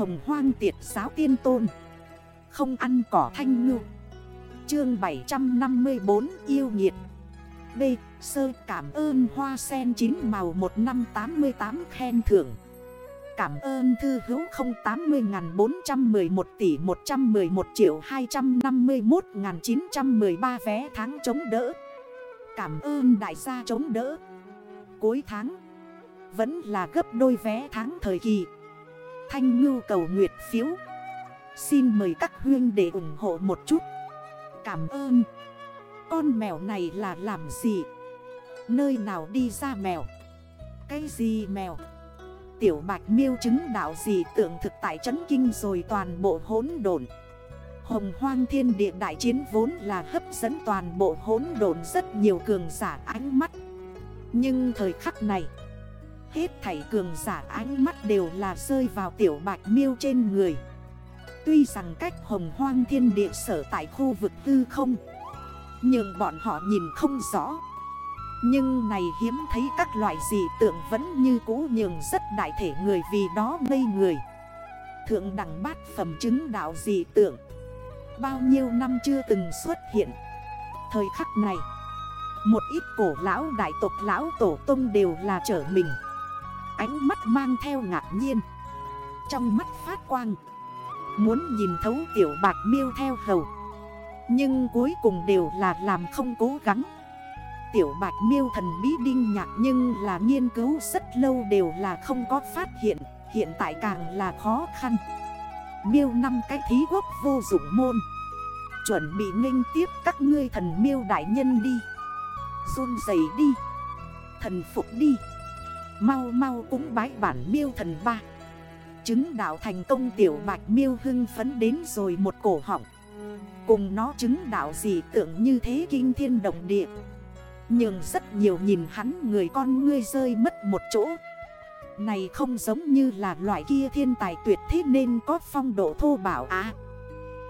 Hồng hoang tiệt giáo tiên tôn. Không ăn cỏ thanh ngư. Chương 754 yêu nghiệt. B. Sơ cảm ơn hoa sen chín màu 1588 khen thưởng. Cảm ơn thư hữu 080.411 tỷ 111 triệu 251.913 vé tháng chống đỡ. Cảm ơn đại gia chống đỡ. Cuối tháng Vẫn là gấp đôi vé tháng thời kỳ. Thanh ngưu cầu nguyệt phiếu. Xin mời các huyên để ủng hộ một chút. Cảm ơn. Con mèo này là làm gì? Nơi nào đi ra mèo? Cái gì mèo? Tiểu bạch miêu chứng đạo gì Tượng thực tại chấn kinh rồi toàn bộ hốn đồn Hồng hoang thiên địa đại chiến vốn là hấp dẫn toàn bộ hốn đồn rất nhiều cường giả ánh mắt. Nhưng thời khắc này Hết thảy cường giả ánh mắt đều là rơi vào tiểu bạch miêu trên người. Tuy rằng cách hồng hoang thiên địa sở tại khu vực tư không, Nhưng bọn họ nhìn không rõ. Nhưng này hiếm thấy các loại dị tượng vẫn như cũ nhường rất đại thể người vì đó ngây người. Thượng đẳng bát phẩm chứng đạo dị tượng, Bao nhiêu năm chưa từng xuất hiện. Thời khắc này, Một ít cổ lão đại tộc lão tổ tông đều là trở mình. Ánh mắt mang theo ngạc nhiên. Trong mắt phát quang, Muốn nhìn thấu tiểu bạc miêu theo hầu. Nhưng cuối cùng đều là làm không cố gắng. Tiểu bạch miêu thần bí đinh nhạc nhưng là nghiên cứu rất lâu đều là không có phát hiện Hiện tại càng là khó khăn. Miêu năm cái thí quốc vô dụng môn. Chuẩn bị nghênh tiếp các ngươi thần miêu đại nhân đi. Run dày đi. Thần phục đi. Mau mau cúng bái bản miêu thần ba. Chứng đạo thành công tiểu bạch miêu hưng phấn đến rồi một cổ họng. Cùng nó chứng đạo gì tưởng như thế kinh thiên động địa. Nhưng rất nhiều nhìn hắn người con ngươi rơi mất một chỗ. Này không giống như là loại kia thiên tài tuyệt thế nên có phong độ thô bảo á.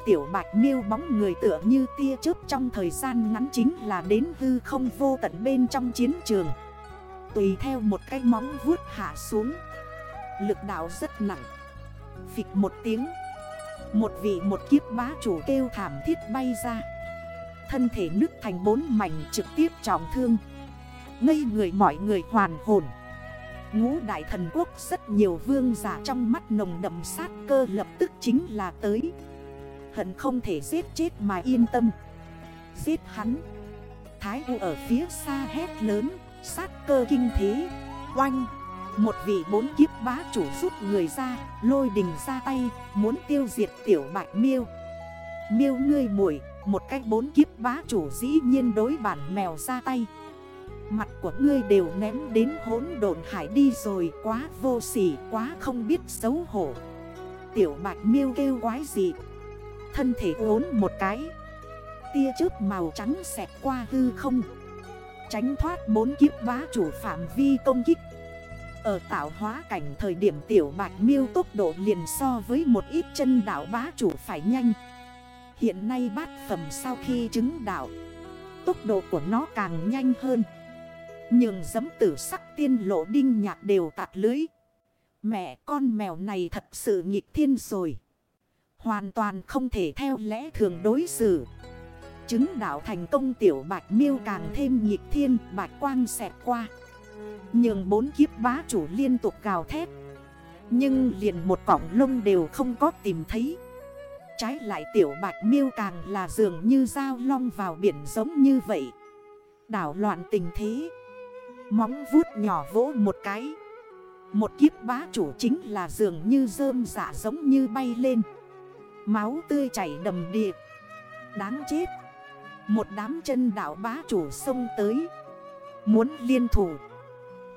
Tiểu bạch miêu bóng người tựa như tia chớp trong thời gian ngắn chính là đến hư không vô tận bên trong chiến trường. Tùy theo một cái móng vuốt hạ xuống. Lực đạo rất nặng. Phịch một tiếng. Một vị một kiếp bá chủ kêu thảm thiết bay ra. Thân thể nứt thành bốn mảnh trực tiếp trọng thương. Ngây người mọi người hoàn hồn. Ngũ đại thần quốc rất nhiều vương giả trong mắt nồng đậm sát cơ lập tức chính là tới. Hận không thể giết chết mà yên tâm. Giết hắn. Thái U ở phía xa hét lớn. Sát cơ kinh thế. Oanh, Một vị bốn kiếp bá chủ rút người ra, Lôi đình ra tay, Muốn tiêu diệt tiểu bạch miêu. Miêu ngươi muội, Một cách bốn kiếp bá chủ dĩ nhiên đối bản mèo ra tay. Mặt của ngươi đều ném đến hốn độn hải đi rồi, Quá vô sỉ, quá không biết xấu hổ. Tiểu bạch miêu kêu quái gì Thân thể uốn một cái. Tia chớp màu trắng xẹt qua hư không. Tránh thoát bốn kiếp bá chủ phạm vi công kích. Ở tạo hóa cảnh thời điểm tiểu bạch miêu tốc độ liền so với một ít chân đảo bá chủ phải nhanh. Hiện nay bát phẩm sau khi chứng đảo Tốc độ của nó càng nhanh hơn. Nhưng giấm tử sắc tiên lộ đinh nhạc đều tạt lưới. Mẹ con mèo này thật sự nghịch thiên rồi. Hoàn toàn không thể theo lẽ thường đối xử. Chứng đạo thành công tiểu bạch miêu càng thêm nhịp thiên, bạch quang xẹt qua. Nhưng bốn kiếp bá chủ liên tục gào thét. Nhưng liền một cọng lông đều không có tìm thấy. Trái lại tiểu bạch miêu càng là dường như dao long vào biển giống như vậy. Đảo loạn tình thế. Móng vuốt nhỏ vỗ một cái. Một kiếp bá chủ chính là dường như rơm dạ giống như bay lên. Máu tươi chảy đầm điệp Đáng chết. Một đám chân đảo bá chủ sông tới. Muốn liên thủ.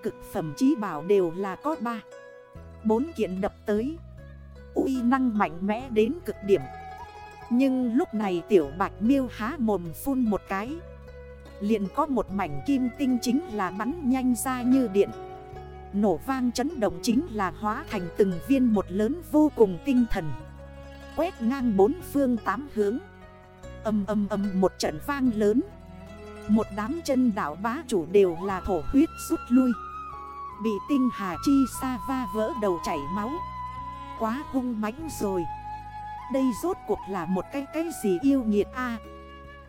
Cực phẩm trí bảo đều là có ba. Bốn kiện đập tới. Uy năng mạnh mẽ đến cực điểm. Nhưng lúc này tiểu bạch miêu há mồm phun một cái. Liền có một mảnh kim tinh chính là bắn nhanh ra như điện. Nổ vang chấn động chính là hóa thành từng viên một lớn vô cùng tinh thần. Quét ngang bốn phương tám hướng. Âm âm âm một trận vang lớn. Một đám chân đảo bá chủ đều là thổ huyết rút lui. Bị tinh hà chi sa va vỡ đầu chảy máu. Quá hung mãnh rồi. Đây rốt cuộc là một cái cái gì yêu nghiệt a?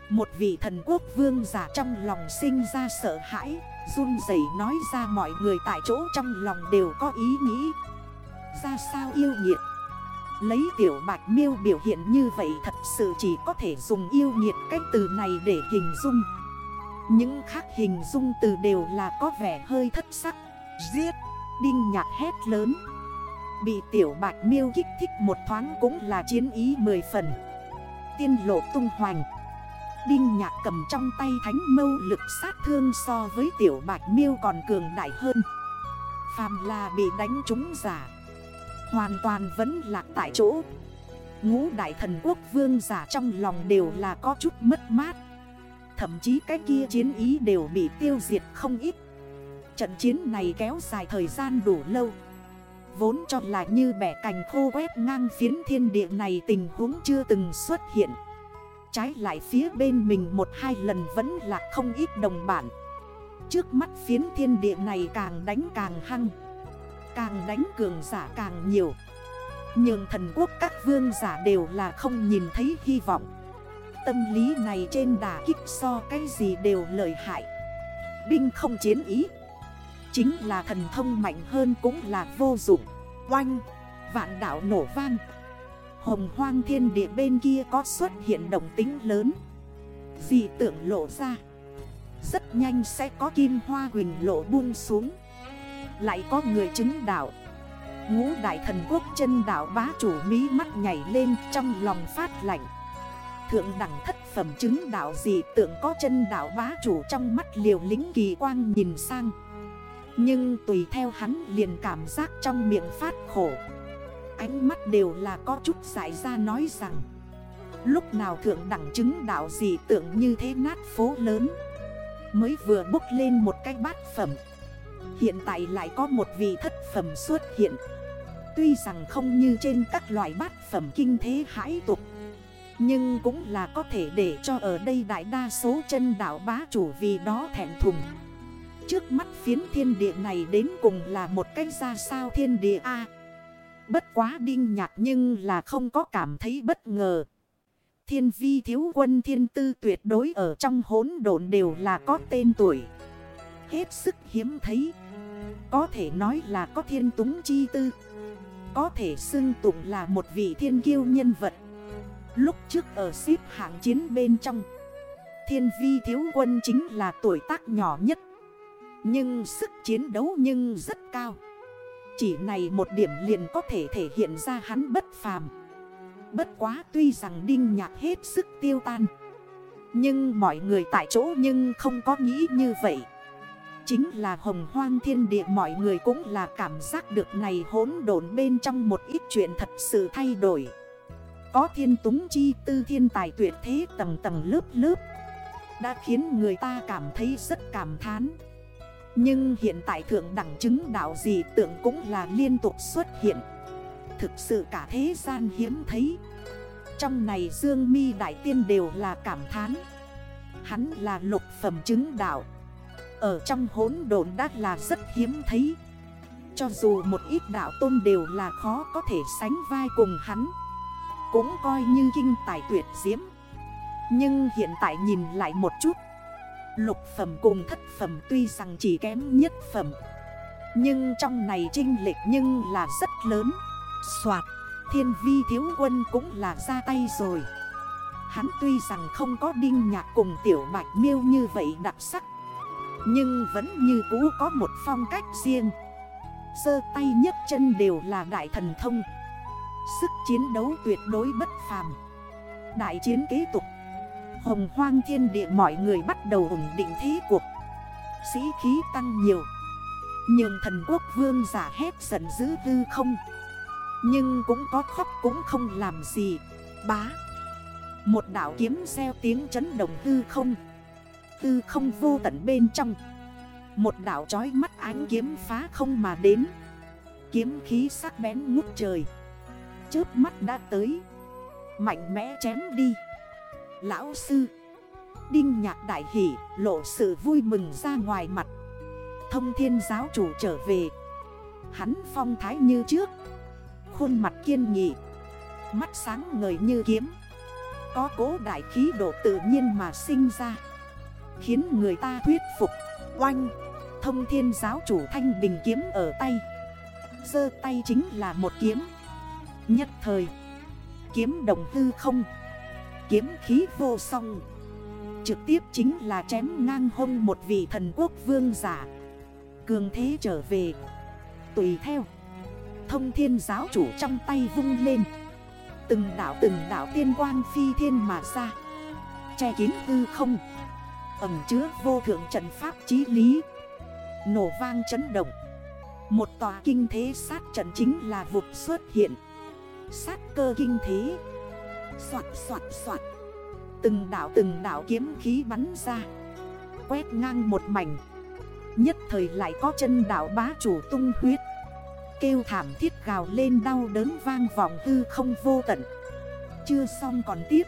Một vị thần quốc vương giả trong lòng sinh ra sợ hãi, Run rẩy nói ra mọi người tại chỗ trong lòng đều có ý nghĩ. Ra sao yêu nghiệt? Lấy tiểu bạch miêu biểu hiện như vậy thật sự chỉ có thể dùng yêu nhiệt cách từ này để hình dung. Những khác hình dung từ đều là có vẻ hơi thất sắc. Giết! Đinh nhạc hét lớn. Bị tiểu bạch miêu kích thích một thoáng cũng là chiến ý mười phần. Tiên lộ tung hoành. Đinh nhạc cầm trong tay thánh mâu lực sát thương so với tiểu bạch miêu còn cường đại hơn. Phàm là bị đánh trúng giả Hoàn toàn vẫn lạc tại chỗ. Ngũ đại thần quốc vương giả trong lòng đều là có chút mất mát. Thậm chí cái kia chiến ý đều bị tiêu diệt không ít. Trận chiến này kéo dài thời gian đủ lâu. Vốn cho là như bẻ cành khô quét ngang phiến thiên địa này tình huống chưa từng xuất hiện. Trái lại phía bên mình một hai lần vẫn là không ít đồng bản. Trước mắt phiến thiên địa này càng đánh càng hăng. Càng đánh cường giả càng nhiều. Nhưng thần quốc các vương giả đều là không nhìn thấy hy vọng. Tâm lý này trên đà kích so cái gì đều lợi hại. Binh không chiến ý. Chính là thần thông mạnh hơn cũng là vô dụng. Oanh, vạn đảo nổ vang. Hồng hoang thiên địa bên kia có xuất hiện đồng tính lớn. Dị tưởng lộ ra. Rất nhanh sẽ có kim hoa huỳnh lộ buông xuống. Lại có người chứng đạo. Ngũ đại thần quốc chân đạo bá chủ mí mắt nhảy lên trong lòng phát lạnh. Thượng đẳng thất phẩm chứng đạo gì tưởng có chân đạo bá chủ trong mắt liều lính kỳ quang nhìn sang. Nhưng tùy theo hắn liền cảm giác trong miệng phát khổ. Ánh mắt đều là có chút giải ra nói rằng, Lúc nào thượng đẳng chứng đạo gì tưởng như thế nát phố lớn? Mới vừa bốc lên một cái bát phẩm Hiện tại lại có một vị thất phẩm xuất hiện. Tuy rằng không như trên các loại bát phẩm kinh thế hãi tục, Nhưng cũng là có thể để cho ở đây đại đa số chân đảo bá chủ vì đó thẹn thùng. Trước mắt phiến thiên địa này đến cùng là một cách ra sao thiên địa A. Bất quá đinh nhạt nhưng là không có cảm thấy bất ngờ. Thiên vi thiếu quân thiên tư tuyệt đối ở trong hốn độn đều là có tên tuổi. Hết sức hiếm thấy. Có thể nói là có thiên túng chi tư. Có thể xưng tụng là một vị thiên kiêu nhân vật. Lúc trước ở xếp hạng chiến bên trong, Thiên vi thiếu quân chính là tuổi tác nhỏ nhất. Nhưng sức chiến đấu nhưng rất cao. Chỉ này một điểm liền có thể thể hiện ra hắn bất phàm. Bất quá tuy rằng đinh nhạc hết sức tiêu tan, Nhưng mọi người tại chỗ nhưng không có nghĩ như vậy. Chính là hồng hoang thiên địa. Mọi người cũng là cảm giác được này hỗn độn bên trong một ít chuyện thật sự thay đổi. Có thiên túng chi tư, thiên tài tuyệt thế tầng tầng lớp lớp Đã khiến người ta cảm thấy rất cảm thán. Nhưng hiện tại thượng đẳng chứng đạo gì tưởng cũng là liên tục xuất hiện. Thực sự cả thế gian hiếm thấy. Trong này Dương mi Đại Tiên đều là cảm thán. Hắn là lục phẩm chứng đạo ở trong hốn đồn đã là rất hiếm thấy. Cho dù một ít đạo tôn đều là khó có thể sánh vai cùng hắn. Cũng coi như kinh tài tuyệt diễm. Nhưng hiện tại nhìn lại một chút. Lục phẩm cùng thất phẩm tuy rằng chỉ kém nhất phẩm. Nhưng trong này trinh lệch nhưng là rất lớn. Xoạt Thiên vi thiếu quân cũng là ra tay rồi. Hắn tuy rằng không có đinh nhạc cùng tiểu bạch miêu như vậy đặc sắc nhưng vẫn như cũ có một phong cách riêng. Sơ tay nhấc chân đều là đại thần thông. Sức chiến đấu tuyệt đối bất phàm. Đại chiến kế tục. Hồng hoang thiên địa mọi người bắt đầu ổn định thế cuộc. Sĩ khí tăng nhiều. Nhưng thần quốc vương giả hét giận dữ tư không. Nhưng cũng có khóc cũng không làm gì. Bá. Một đảo kiếm xeo tiếng chấn động tư không tư không vô tận bên trong. Một đảo trói mắt ánh kiếm phá không mà đến. Kiếm khí sắc bén ngút trời. Chớp mắt đã tới. Mạnh mẽ chém đi. Lão sư. Đinh nhạc đại hỷ lộ sự vui mừng ra ngoài mặt. Thông thiên giáo chủ trở về. Hắn phong thái như trước. Khuôn mặt kiên nghị. Mắt sáng ngời như kiếm. Có cố đại khí độ tự nhiên mà sinh ra. Khiến người ta thuyết phục. Oanh, Thông thiên giáo chủ thanh bình kiếm ở tay. Sơ tay chính là một kiếm. Nhất thời, Kiếm đồng hư không. Kiếm khí vô song. Trực tiếp chính là chém ngang hông một vị thần quốc vương giả. Cường thế trở về. Tùy theo, Thông thiên giáo chủ trong tay vung lên. Từng đảo từng đảo tiên quang phi thiên mà ra. Che kín hư không. Ẩm chứa vô thượng trận pháp chí lý. Nổ vang chấn động. Một tòa kinh thế sát trận chính là vụt xuất hiện. Sát cơ kinh thế. Xoạt xoạt xoạt Từng đảo từng đảo kiếm khí bắn ra. Quét ngang một mảnh. Nhất thời lại có chân đảo bá chủ tung huyết. Kêu thảm thiết gào lên đau đớn vang vọng hư không vô tận. Chưa xong còn tiếp.